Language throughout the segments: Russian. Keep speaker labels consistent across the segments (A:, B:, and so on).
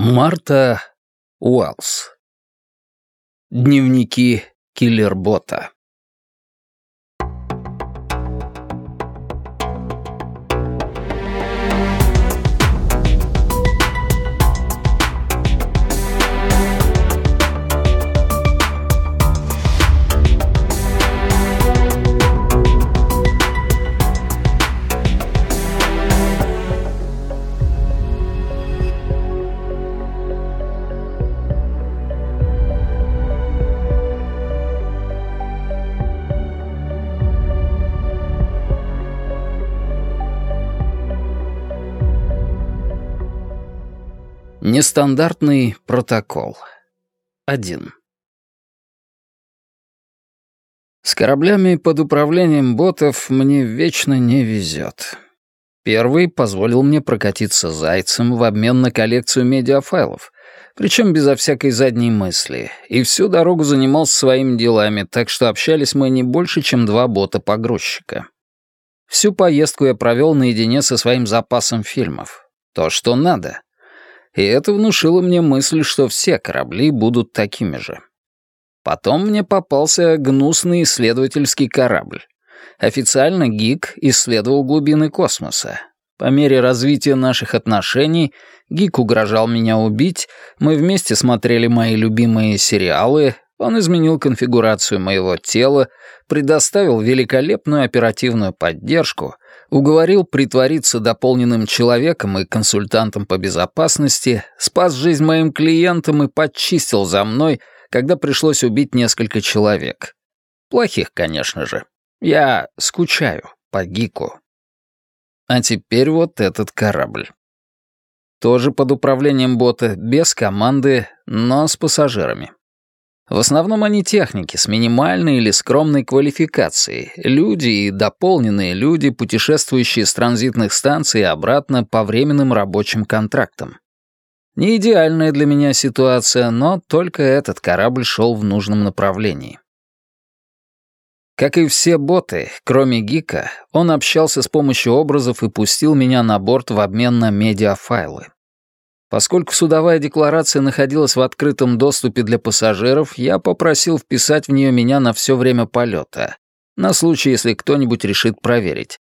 A: Марта Уэллс. Дневники киллербота. Нестандартный протокол. 1. С кораблями под управлением ботов мне вечно не везет. Первый позволил мне прокатиться зайцем в обмен на коллекцию медиафайлов, причем безо всякой задней мысли, и всю дорогу занимался своими делами, так что общались мы не больше, чем два бота-погрузчика. Всю поездку я провел наедине со своим запасом фильмов. То, что надо — и это внушило мне мысль, что все корабли будут такими же. Потом мне попался гнусный исследовательский корабль. Официально ГИК исследовал глубины космоса. По мере развития наших отношений ГИК угрожал меня убить, мы вместе смотрели мои любимые сериалы, он изменил конфигурацию моего тела, предоставил великолепную оперативную поддержку — уговорил притвориться дополненным человеком и консультантом по безопасности, спас жизнь моим клиентам и подчистил за мной, когда пришлось убить несколько человек. Плохих, конечно же. Я скучаю по Гику. А теперь вот этот корабль. Тоже под управлением бота, без команды, но с пассажирами. В основном они техники с минимальной или скромной квалификацией, люди и дополненные люди, путешествующие с транзитных станций обратно по временным рабочим контрактам. Не идеальная для меня ситуация, но только этот корабль шел в нужном направлении. Как и все боты, кроме Гика, он общался с помощью образов и пустил меня на борт в обмен на медиафайлы. Поскольку судовая декларация находилась в открытом доступе для пассажиров, я попросил вписать в нее меня на все время полета, на случай, если кто-нибудь решит проверить.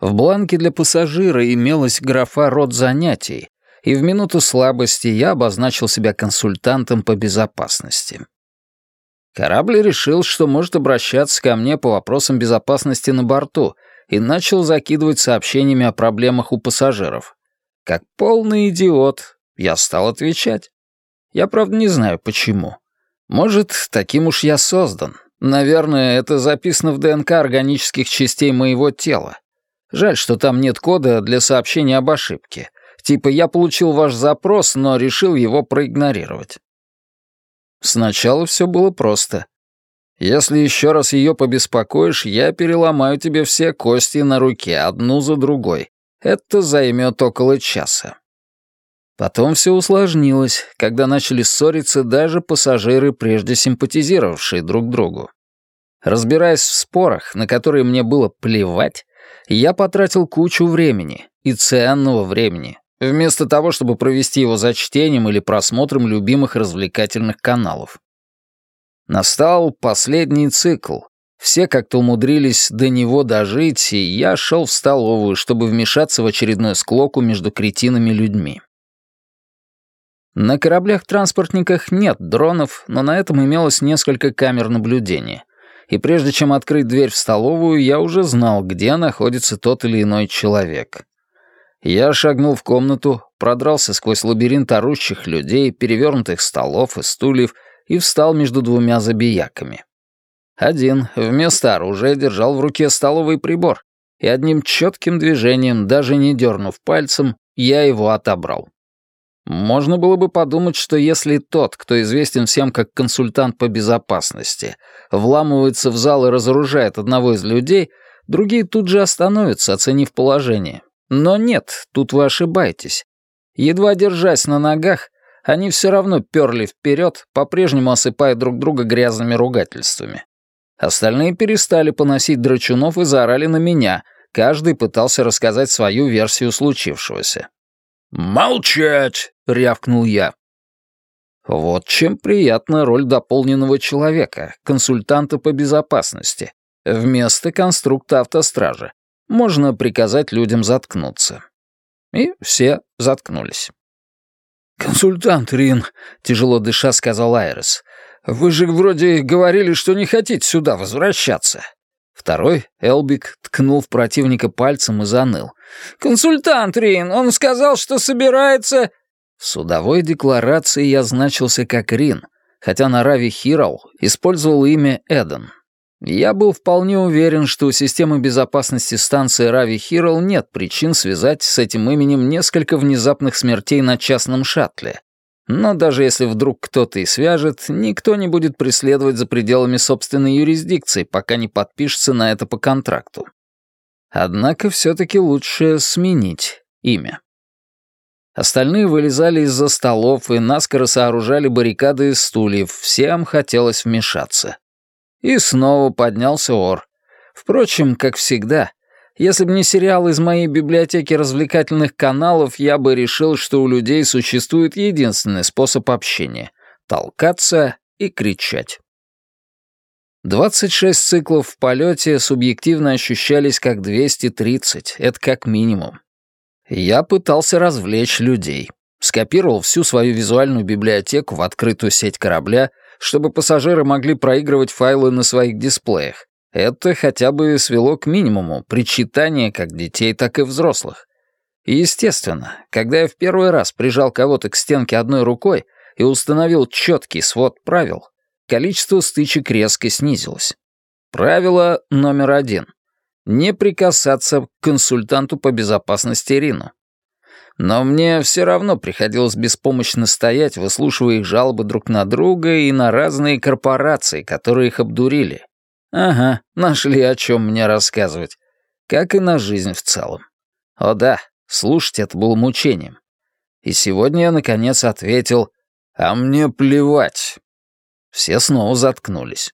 A: В бланке для пассажира имелась графа «Род занятий», и в минуту слабости я обозначил себя консультантом по безопасности. Корабль решил, что может обращаться ко мне по вопросам безопасности на борту, и начал закидывать сообщениями о проблемах у пассажиров. Как полный идиот, я стал отвечать. Я, правда, не знаю, почему. Может, таким уж я создан. Наверное, это записано в ДНК органических частей моего тела. Жаль, что там нет кода для сообщения об ошибке. Типа я получил ваш запрос, но решил его проигнорировать. Сначала все было просто. Если еще раз ее побеспокоишь, я переломаю тебе все кости на руке, одну за другой. Это займет около часа. Потом все усложнилось, когда начали ссориться даже пассажиры, прежде симпатизировавшие друг другу. Разбираясь в спорах, на которые мне было плевать, я потратил кучу времени, и ценного времени, вместо того, чтобы провести его за чтением или просмотром любимых развлекательных каналов. Настал последний цикл, все как-то умудрились до него дожить, и я шел в столовую, чтобы вмешаться в очередную склоку между кретинами людьми. На кораблях-транспортниках нет дронов, но на этом имелось несколько камер наблюдения. И прежде чем открыть дверь в столовую, я уже знал, где находится тот или иной человек. Я шагнул в комнату, продрался сквозь лабиринт орущих людей, перевернутых столов и стульев и встал между двумя забияками. Один вместо оружия держал в руке столовый прибор, и одним четким движением, даже не дернув пальцем, я его отобрал. Можно было бы подумать, что если тот, кто известен всем как консультант по безопасности, вламывается в зал и разоружает одного из людей, другие тут же остановятся, оценив положение. Но нет, тут вы ошибаетесь. Едва держась на ногах, они все равно перли вперед, по-прежнему осыпая друг друга грязными ругательствами. Остальные перестали поносить драчунов и заорали на меня. Каждый пытался рассказать свою версию случившегося. «Молчать!» — рявкнул я. Вот чем приятна роль дополненного человека, консультанта по безопасности, вместо конструкта автостража. Можно приказать людям заткнуться. И все заткнулись. «Консультант Рин», — тяжело дыша сказал Айрес, — «вы же вроде говорили, что не хотите сюда возвращаться». Второй, Элбик, ткнул в противника пальцем и заныл. «Консультант Рин, он сказал, что собирается...» В судовой декларации я значился как Рин, хотя на Рави Хирал использовал имя Эден. Я был вполне уверен, что у системы безопасности станции Рави Хирл нет причин связать с этим именем несколько внезапных смертей на частном шаттле. Но даже если вдруг кто-то и свяжет, никто не будет преследовать за пределами собственной юрисдикции, пока не подпишется на это по контракту. Однако все-таки лучше сменить имя. Остальные вылезали из-за столов и наскоро сооружали баррикады из стульев, всем хотелось вмешаться. И снова поднялся ор. Впрочем, как всегда, если бы не сериал из моей библиотеки развлекательных каналов, я бы решил, что у людей существует единственный способ общения — толкаться и кричать. 26 циклов в полете субъективно ощущались как 230, это как минимум. Я пытался развлечь людей. Скопировал всю свою визуальную библиотеку в открытую сеть корабля, чтобы пассажиры могли проигрывать файлы на своих дисплеях. Это хотя бы свело к минимуму причитания как детей, так и взрослых. И естественно, когда я в первый раз прижал кого-то к стенке одной рукой и установил четкий свод правил, количество стычек резко снизилось. Правило номер один не прикасаться к консультанту по безопасности Рину. Но мне все равно приходилось беспомощно стоять, выслушивая их жалобы друг на друга и на разные корпорации, которые их обдурили. Ага, нашли о чем мне рассказывать. Как и на жизнь в целом. О да, слушать это было мучением. И сегодня я, наконец, ответил «А мне плевать». Все снова заткнулись.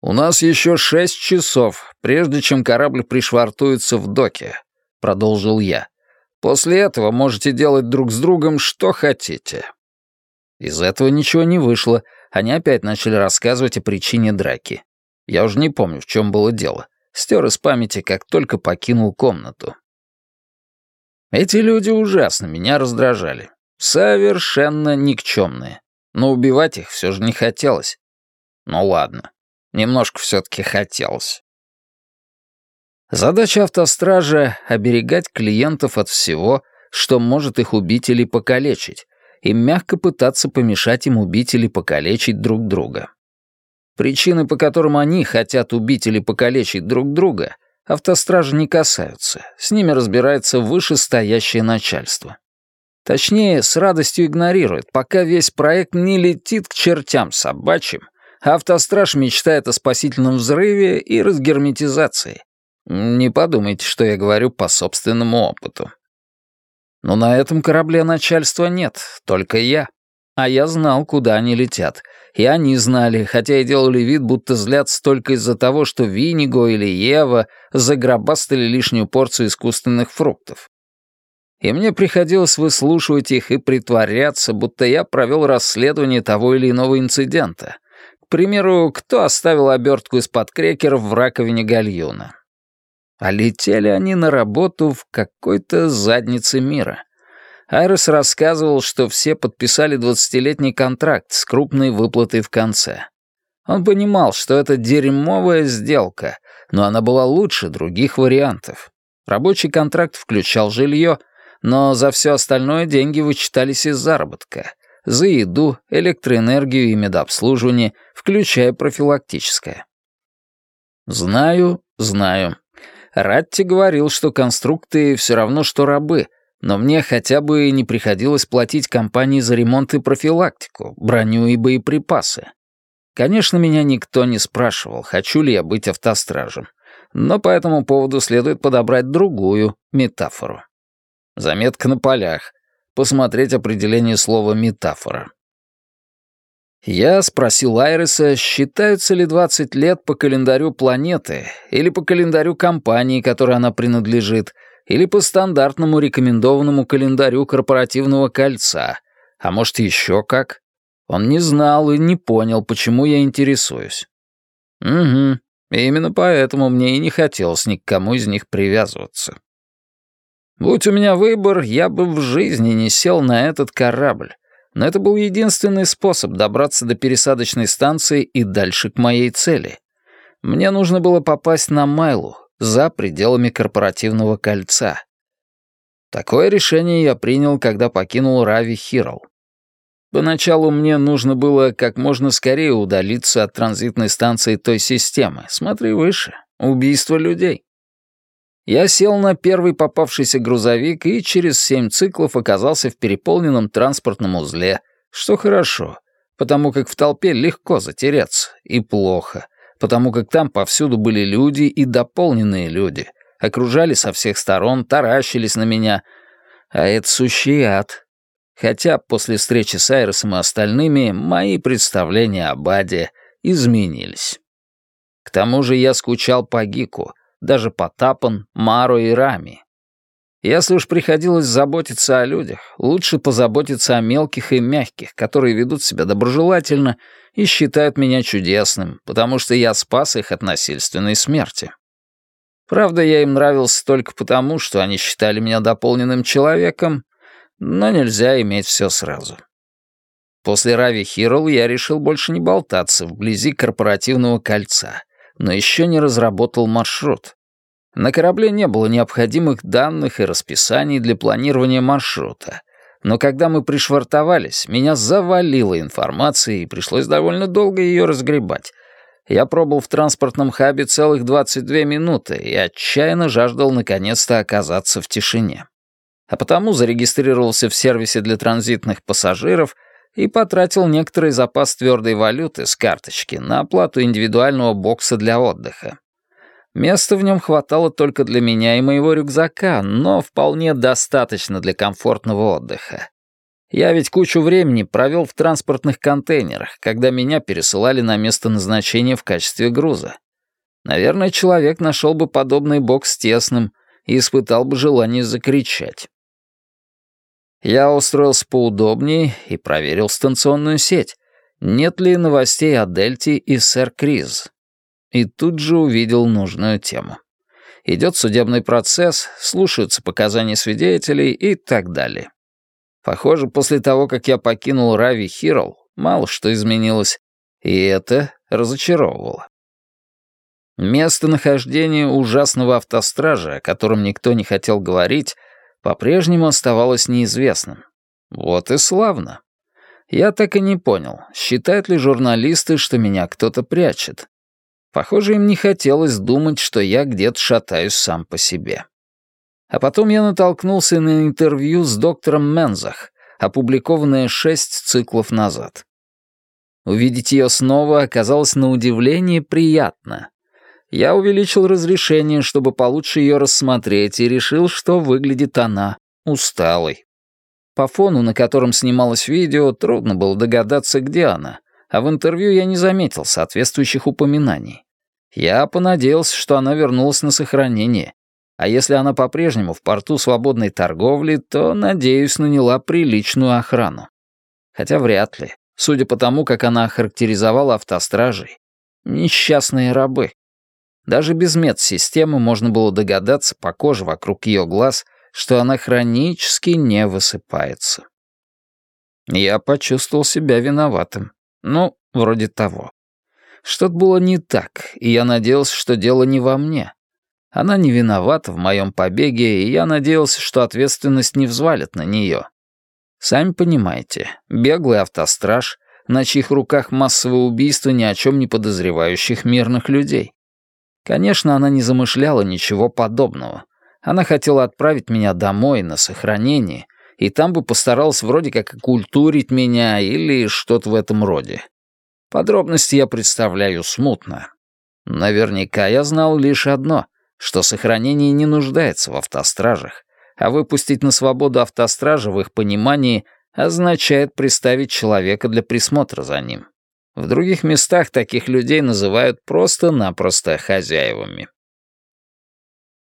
A: «У нас еще шесть часов, прежде чем корабль пришвартуется в доке», — продолжил я. «После этого можете делать друг с другом что хотите». Из этого ничего не вышло. Они опять начали рассказывать о причине драки. Я уже не помню, в чем было дело. Стер из памяти, как только покинул комнату. Эти люди ужасно меня раздражали. Совершенно никчемные. Но убивать их все же не хотелось. Ну ладно. Немножко все-таки хотелось. Задача автостража — оберегать клиентов от всего, что может их убить или покалечить, и мягко пытаться помешать им убить или покалечить друг друга. Причины, по которым они хотят убить или покалечить друг друга, автостражи не касаются, с ними разбирается вышестоящее начальство. Точнее, с радостью игнорирует, пока весь проект не летит к чертям собачьим — Автостраж мечтает о спасительном взрыве и разгерметизации. Не подумайте, что я говорю по собственному опыту. Но на этом корабле начальства нет, только я. А я знал, куда они летят. И они знали, хотя и делали вид, будто злятся только из-за того, что Виниго или Ева загробастали лишнюю порцию искусственных фруктов. И мне приходилось выслушивать их и притворяться, будто я провел расследование того или иного инцидента — к примеру, кто оставил обертку из-под крекеров в раковине гальюна? А летели они на работу в какой-то заднице мира. Айрес рассказывал, что все подписали двадцатилетний контракт с крупной выплатой в конце. Он понимал, что это дерьмовая сделка, но она была лучше других вариантов. Рабочий контракт включал жилье, но за все остальное деньги вычитались из заработка за еду, электроэнергию и медобслуживание, включая профилактическое. Знаю, знаю. Ратти говорил, что конструкты все равно, что рабы, но мне хотя бы не приходилось платить компании за ремонт и профилактику, броню и боеприпасы. Конечно, меня никто не спрашивал, хочу ли я быть автостражем, но по этому поводу следует подобрать другую метафору. Заметка на полях посмотреть определение слова «метафора». Я спросил Айреса, считаются ли 20 лет по календарю планеты или по календарю компании, которой она принадлежит, Или по стандартному рекомендованному календарю корпоративного кольца, а может еще как. Он не знал и не понял, почему я интересуюсь. Угу, именно поэтому мне и не хотелось ни к кому из них привязываться. Будь у меня выбор, я бы в жизни не сел на этот корабль, но это был единственный способ добраться до пересадочной станции и дальше к моей цели. Мне нужно было попасть на Майлу, за пределами корпоративного кольца. Такое решение я принял, когда покинул Рави Хирл. Поначалу мне нужно было как можно скорее удалиться от транзитной станции той системы. Смотри выше. Убийство людей. Я сел на первый попавшийся грузовик и через семь циклов оказался в переполненном транспортном узле, что хорошо, потому как в толпе легко затеряться, и плохо, потому как там повсюду были люди и дополненные люди, окружали со всех сторон, таращились на меня, а это сущий ад, хотя после встречи с Айросом и остальными мои представления об Аде изменились. К тому же я скучал по Гику, даже по Тапан, Маро и Рами. Если уж приходилось заботиться о людях, лучше позаботиться о мелких и мягких, которые ведут себя доброжелательно и считают меня чудесным, потому что я спас их от насильственной смерти. Правда, я им нравился только потому, что они считали меня дополненным человеком, но нельзя иметь все сразу. После Рави Хирл я решил больше не болтаться вблизи корпоративного кольца, но еще не разработал маршрут. На корабле не было необходимых данных и расписаний для планирования маршрута, но когда мы пришвартовались, меня завалило информацией, и пришлось довольно долго ее разгребать. Я пробыл в транспортном хабе целых 22 минуты и отчаянно жаждал наконец-то оказаться в тишине а потому зарегистрировался в сервисе для транзитных пассажиров и потратил некоторый запас твердой валюты с карточки на оплату индивидуального бокса для отдыха. Места в нем хватало только для меня и моего рюкзака, но вполне достаточно для комфортного отдыха. Я ведь кучу времени провел в транспортных контейнерах, когда меня пересылали на место назначения в качестве груза. Наверное, человек нашел бы подобный бокс тесным и испытал бы желание закричать. Я устроился поудобнее и проверил станционную сеть. Нет ли новостей о Дельте и Сэр Криз? И тут же увидел нужную тему. Идет судебный процесс, слушаются показания свидетелей и так далее. Похоже, после того, как я покинул Рави Хирл, мало что изменилось, и это разочаровывало. Местонахождение ужасного автостража, о котором никто не хотел говорить, по-прежнему оставалось неизвестным. Вот и славно. Я так и не понял, считают ли журналисты, что меня кто-то прячет. Похоже, им не хотелось думать, что я где-то шатаюсь сам по себе. А потом я натолкнулся на интервью с доктором Мензах, опубликованное шесть циклов назад. Увидеть ее снова оказалось на удивление приятно. Я увеличил разрешение, чтобы получше ее рассмотреть, и решил, что выглядит она усталой. По фону, на котором снималось видео, трудно было догадаться, где она, а в интервью я не заметил соответствующих упоминаний. Я понадеялся, что она вернулась на сохранение, а если она по-прежнему в порту свободной торговли, то, надеюсь, наняла приличную охрану. Хотя вряд ли, судя по тому, как она охарактеризовала автостражей. Несчастные рабы. Даже без медсистемы можно было догадаться по коже вокруг ее глаз, что она хронически не высыпается. Я почувствовал себя виноватым. Ну, вроде того. Что-то было не так, и я надеялся, что дело не во мне. Она не виновата в моем побеге, и я надеялся, что ответственность не взвалят на нее. Сами понимаете, беглый автостраж, на чьих руках массовое убийство ни о чем не подозревающих мирных людей. Конечно, она не замышляла ничего подобного. Она хотела отправить меня домой на сохранение, и там бы постаралась вроде как окультурить меня или что-то в этом роде. Подробности я представляю смутно. Наверняка я знал лишь одно, что сохранение не нуждается в автостражах, а выпустить на свободу автостража в их понимании означает приставить человека для присмотра за ним. В других местах таких людей называют просто-напросто хозяевами.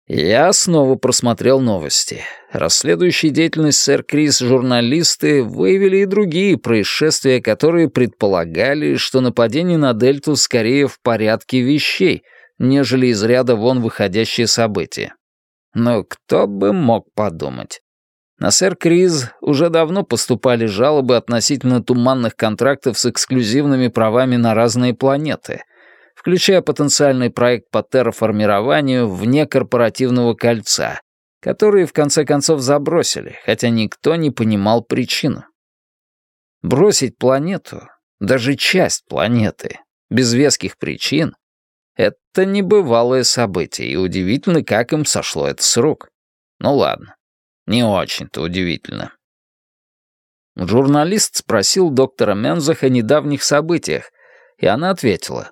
A: Я снова просмотрел новости. Расследующие деятельность сэр Крис журналисты выявили и другие происшествия, которые предполагали, что нападение на Дельту скорее в порядке вещей, нежели из ряда вон выходящие события. Но кто бы мог подумать. На сэр Криз уже давно поступали жалобы относительно туманных контрактов с эксклюзивными правами на разные планеты — включая потенциальный проект по терраформированию вне корпоративного кольца, который в конце концов забросили, хотя никто не понимал причину. Бросить планету, даже часть планеты, без веских причин — это небывалое событие, и удивительно, как им сошло это с рук. Ну ладно, не очень-то удивительно. Журналист спросил доктора Мензах о недавних событиях, и она ответила.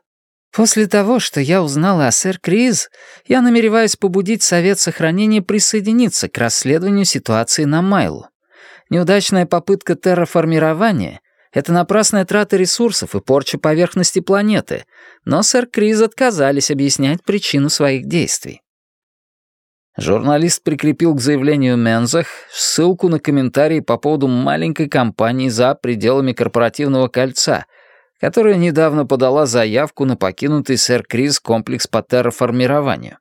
A: После того, что я узнала о сэр Криз, я намереваюсь побудить Совет Сохранения присоединиться к расследованию ситуации на Майлу. Неудачная попытка терраформирования — это напрасная трата ресурсов и порча поверхности планеты, но сэр Криз отказались объяснять причину своих действий. Журналист прикрепил к заявлению Мензах ссылку на комментарии по поводу маленькой компании за пределами корпоративного кольца — которая недавно подала заявку на покинутый сэр Крис комплекс по терраформированию.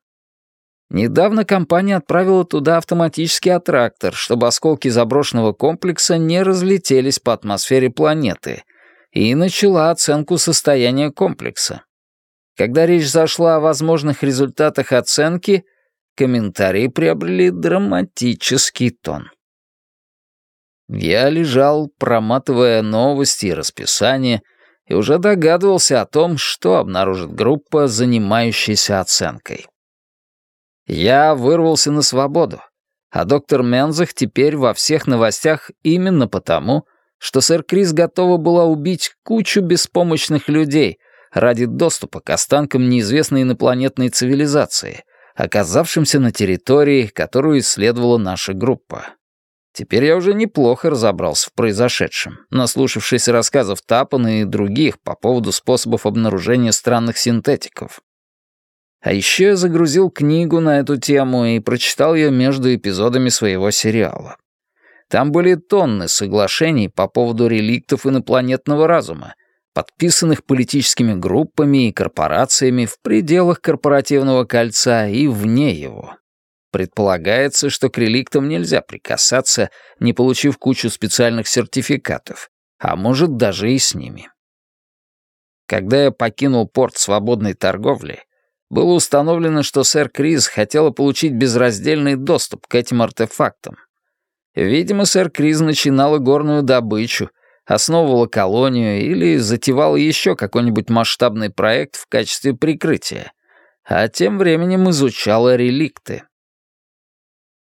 A: Недавно компания отправила туда автоматический аттрактор, чтобы осколки заброшенного комплекса не разлетелись по атмосфере планеты, и начала оценку состояния комплекса. Когда речь зашла о возможных результатах оценки, комментарии приобрели драматический тон. Я лежал, проматывая новости и расписание, и уже догадывался о том, что обнаружит группа, занимающаяся оценкой. Я вырвался на свободу, а доктор Мензах теперь во всех новостях именно потому, что сэр Крис готова была убить кучу беспомощных людей ради доступа к останкам неизвестной инопланетной цивилизации, оказавшимся на территории, которую исследовала наша группа. Теперь я уже неплохо разобрался в произошедшем, наслушавшись рассказов Тапана и других по поводу способов обнаружения странных синтетиков. А еще я загрузил книгу на эту тему и прочитал ее между эпизодами своего сериала. Там были тонны соглашений по поводу реликтов инопланетного разума, подписанных политическими группами и корпорациями в пределах корпоративного кольца и вне его. Предполагается, что к реликтам нельзя прикасаться, не получив кучу специальных сертификатов, а может даже и с ними. Когда я покинул порт свободной торговли, было установлено, что сэр Крис хотела получить безраздельный доступ к этим артефактам. Видимо, сэр Крис начинала горную добычу, основывала колонию или затевала еще какой-нибудь масштабный проект в качестве прикрытия, а тем временем изучала реликты.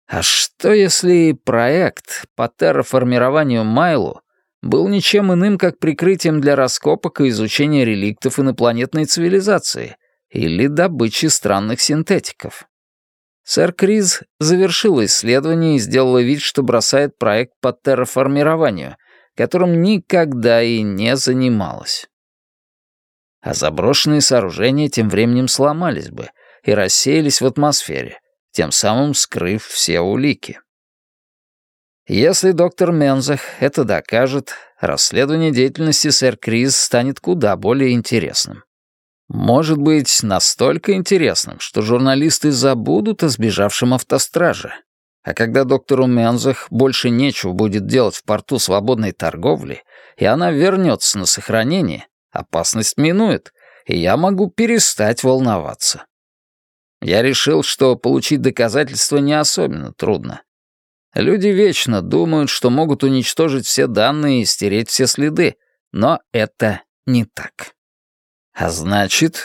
A: А что если проект по терраформированию Майлу был ничем иным, как прикрытием для раскопок и изучения реликтов инопланетной цивилизации или добычи странных синтетиков? Сэр Криз завершила исследование и сделала вид, что бросает проект по терраформированию, которым никогда и не занималась. А заброшенные сооружения тем временем сломались бы и рассеялись в атмосфере, тем самым скрыв все улики. Если доктор Мензах это докажет, расследование деятельности сэр Крис станет куда более интересным. Может быть, настолько интересным, что журналисты забудут о сбежавшем автостраже. А когда доктору Мензах больше нечего будет делать в порту свободной торговли, и она вернется на сохранение, опасность минует, и я могу перестать волноваться. Я решил, что получить доказательства не особенно трудно. Люди вечно думают, что могут уничтожить все данные и стереть все следы, но это не так. А значит,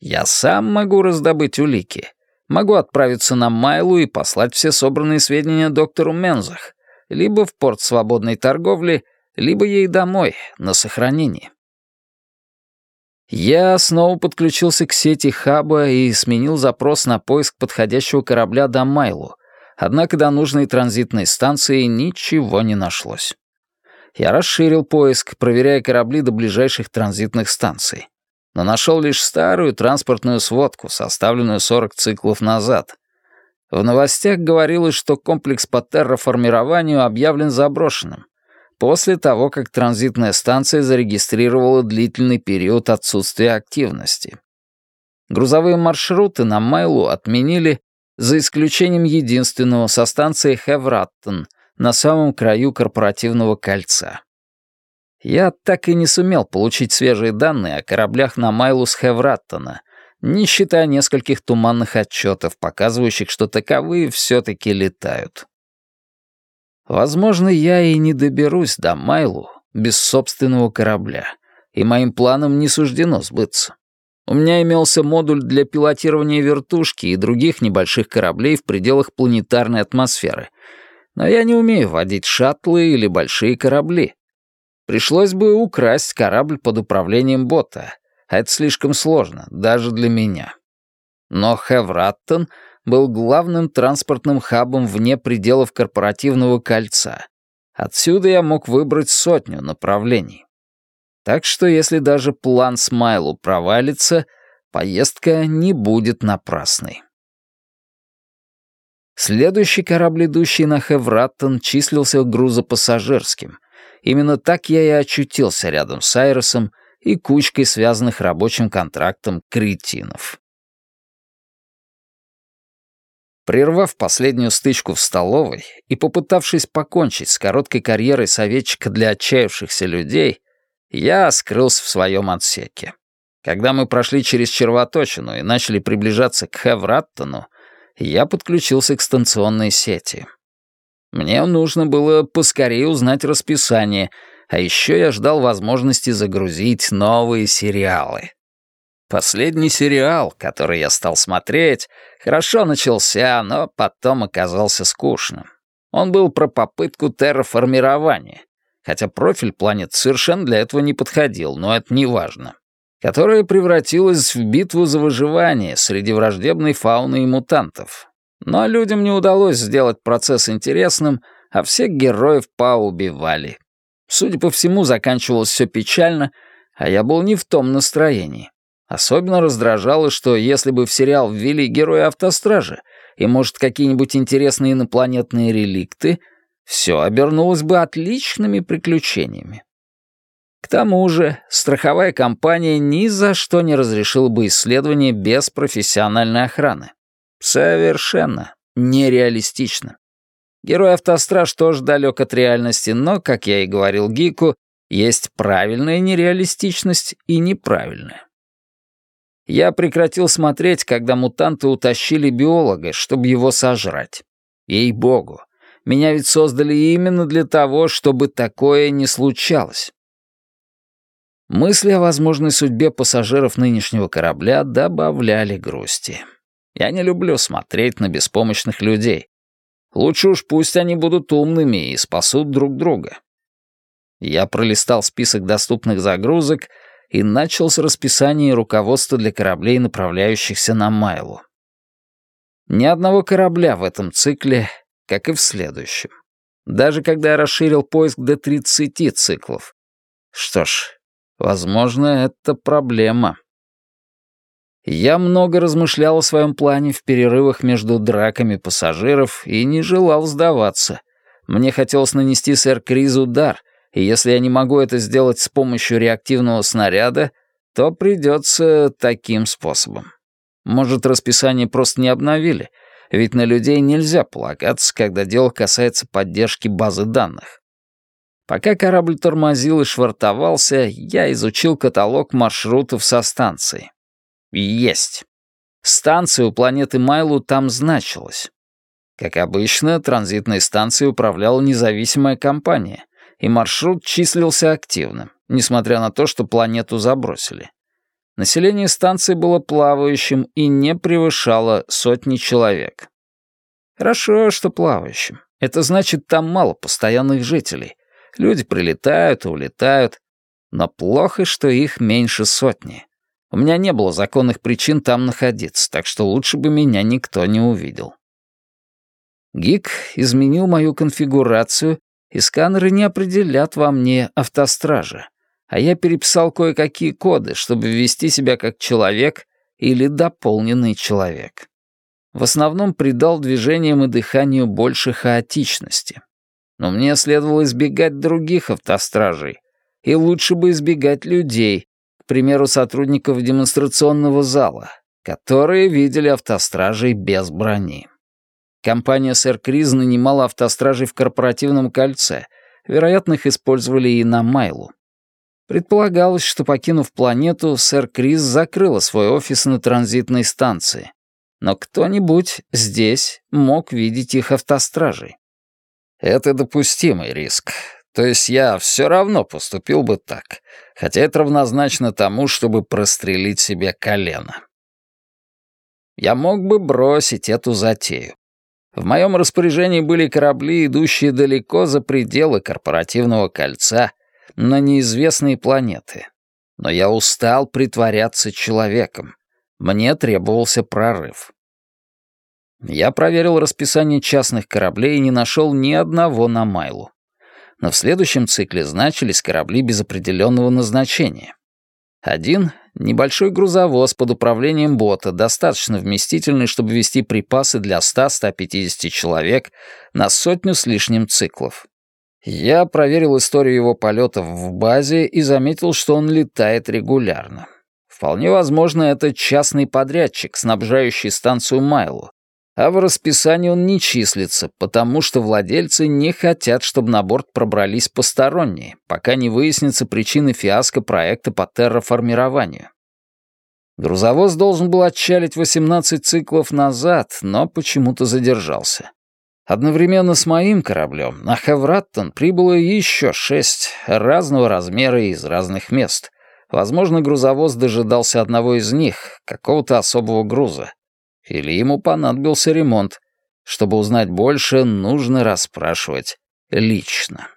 A: я сам могу раздобыть улики. Могу отправиться на Майлу и послать все собранные сведения доктору Мензах, либо в порт свободной торговли, либо ей домой, на сохранение. Я снова подключился к сети хаба и сменил запрос на поиск подходящего корабля до Майлу, однако до нужной транзитной станции ничего не нашлось. Я расширил поиск, проверяя корабли до ближайших транзитных станций. Но нашел лишь старую транспортную сводку, составленную 40 циклов назад. В новостях говорилось, что комплекс по терраформированию объявлен заброшенным, после того, как транзитная станция зарегистрировала длительный период отсутствия активности. Грузовые маршруты на Майлу отменили, за исключением единственного со станции Хевраттон на самом краю корпоративного кольца. Я так и не сумел получить свежие данные о кораблях на Майлу с Хевраттона, не считая нескольких туманных отчетов, показывающих, что таковые все-таки летают. Возможно, я и не доберусь до Майлу без собственного корабля, и моим планам не суждено сбыться. У меня имелся модуль для пилотирования вертушки и других небольших кораблей в пределах планетарной атмосферы. Но я не умею водить шаттлы или большие корабли. Пришлось бы украсть корабль под управлением бота, а это слишком сложно, даже для меня. Но Хевраттон был главным транспортным хабом вне пределов корпоративного кольца. Отсюда я мог выбрать сотню направлений. Так что если даже план Смайлу провалится, поездка не будет напрасной. Следующий корабль, идущий на Хевраттон, числился грузопассажирским. Именно так я и очутился рядом с Айросом и кучкой связанных рабочим контрактом кретинов. Прервав последнюю стычку в столовой и попытавшись покончить с короткой карьерой советчика для отчаявшихся людей, я скрылся в своем отсеке. Когда мы прошли через червоточину и начали приближаться к Хевраттону, я подключился к станционной сети. Мне нужно было поскорее узнать расписание, а еще я ждал возможности загрузить новые сериалы. Последний сериал, который я стал смотреть, хорошо начался, но потом оказался скучным. Он был про попытку терраформирования, хотя профиль планет совершенно для этого не подходил, но это не важно, которая превратилась в битву за выживание среди враждебной фауны и мутантов. Но людям не удалось сделать процесс интересным, а всех героев поубивали. Судя по всему, заканчивалось все печально, а я был не в том настроении. Особенно раздражало, что если бы в сериал ввели героя автостража и, может, какие-нибудь интересные инопланетные реликты — все обернулось бы отличными приключениями. К тому же, страховая компания ни за что не разрешила бы исследование без профессиональной охраны. Совершенно нереалистично. Герой «Автостраж» тоже далек от реальности, но, как я и говорил Гику, есть правильная нереалистичность и неправильная. Я прекратил смотреть, когда мутанты утащили биолога, чтобы его сожрать. Ей-богу, меня ведь создали именно для того, чтобы такое не случалось. Мысли о возможной судьбе пассажиров нынешнего корабля добавляли грусти. Я не люблю смотреть на беспомощных людей. Лучше уж пусть они будут умными и спасут друг друга. Я пролистал список доступных загрузок и начал с расписания руководства для кораблей, направляющихся на Майлу. Ни одного корабля в этом цикле как и в следующем. Даже когда я расширил поиск до 30 циклов. Что ж, возможно, это проблема. Я много размышлял о своем плане в перерывах между драками пассажиров и не желал сдаваться. Мне хотелось нанести сэр Криз удар, и если я не могу это сделать с помощью реактивного снаряда, то придется таким способом. Может, расписание просто не обновили — ведь на людей нельзя полагаться, когда дело касается поддержки базы данных. Пока корабль тормозил и швартовался, я изучил каталог маршрутов со станции. Есть. Станция у планеты Майлу там значилась. Как обычно, транзитной станцией управляла независимая компания, и маршрут числился активным, несмотря на то, что планету забросили. Население станции было плавающим и не превышало сотни человек. Хорошо, что плавающим. Это значит, там мало постоянных жителей. Люди прилетают и улетают. Но плохо, что их меньше сотни. У меня не было законных причин там находиться, так что лучше бы меня никто не увидел. Гик изменил мою конфигурацию, и сканеры не определят во мне автостража а я переписал кое-какие коды, чтобы вести себя как человек или дополненный человек. в основном придал движениям и дыханию больше хаотичности. Но мне следовало избегать других автостражей, и лучше бы избегать людей, к примеру, сотрудников демонстрационного зала, которые видели автостражей без брони. Компания «Сэр Криз» нанимала автостражей в корпоративном кольце, вероятно, их использовали и на Майлу. Предполагалось, что, покинув планету, сэр Крис закрыла свой офис на транзитной станции. Но кто-нибудь здесь мог видеть их автостражей. Это допустимый риск. То есть я все равно поступил бы так, хотя это равнозначно тому, чтобы прострелить себе колено. Я мог бы бросить эту затею. В моем распоряжении были корабли, идущие далеко за пределы корпоративного кольца, на неизвестные планеты. Но я устал притворяться человеком. Мне требовался прорыв. Я проверил расписание частных кораблей и не нашел ни одного на Майлу. Но в следующем цикле значились корабли без определенного назначения. Один — небольшой грузовоз под управлением бота, достаточно вместительный, чтобы вести припасы для 100-150 человек на сотню с лишним циклов. Я проверил историю его полетов в базе и заметил, что он летает регулярно. Вполне возможно, это частный подрядчик, снабжающий станцию Майлу. А в расписании он не числится, потому что владельцы не хотят, чтобы на борт пробрались посторонние, пока не выяснится причины фиаско проекта по терраформированию. Грузовоз должен был отчалить 18 циклов назад, но почему-то задержался. Одновременно с моим кораблем на Хевраттон прибыло еще шесть разного размера и из разных мест. Возможно, грузовоз дожидался одного из них, какого-то особого груза. Или ему понадобился ремонт. Чтобы узнать больше, нужно расспрашивать лично.